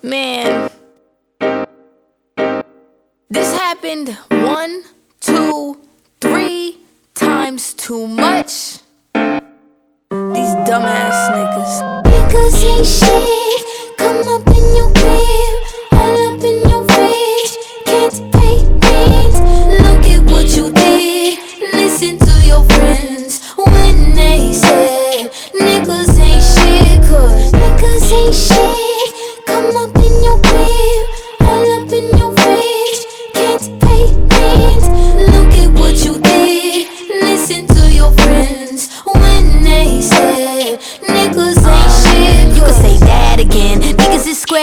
Man, this happened one, two, three times too much. These dumbass niggas. Niggas ain't shit.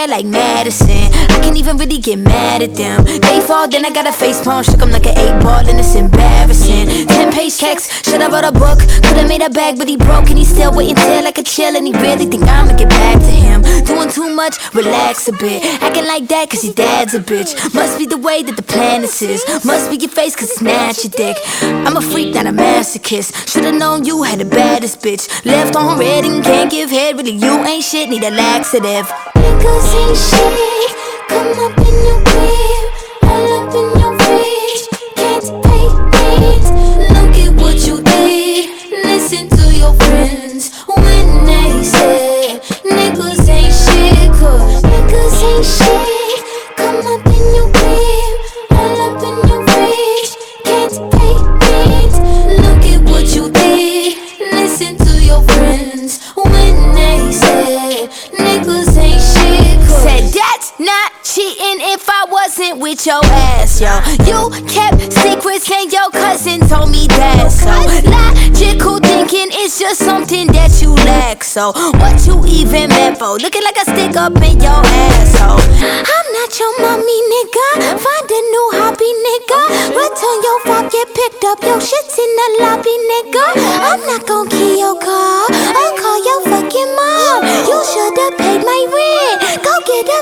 Square like Madison. I can't even really get mad at them. They fall, then I got a face palm. Shook 'em like an eight ball, and it's embarrassing. Ten page checks, should I wrote a book? Could've made a bag, but he broke, and he still waiting till like a chill. And he really think I'ma get back to him. Doing too much, relax a bit. Acting like that, cause your dad's a bitch. Must be the way that the planet is. Must be your face, cause not your dick. I'm a freak, not a masochist. Should've known you had the baddest bitch. Left on red and can't give head. Really, you ain't shit, need a laxative. Niggas ain't shit. Come up in your crib, all up in your. Can't pay. Look at what you did. Listen to your friends when they niggas ain't shit. Cause niggas ain't shit. Come up in your all up in your. Can't pay. Look at what you did. Listen to your friends when they say not cheating if I wasn't with your ass, yo. You kept secrets and your cousin told me that, so logical thinking is just something that you lack. So what you even meant for? Looking like a stick up in your asshole. I'm not your mommy, nigga. Find a new hobby, nigga. Return your fuck, get picked up. Your shit's in the lobby, nigga. I'm not gonna kill your car. I'll call your fucking mom. You should've paid my rent. Go get a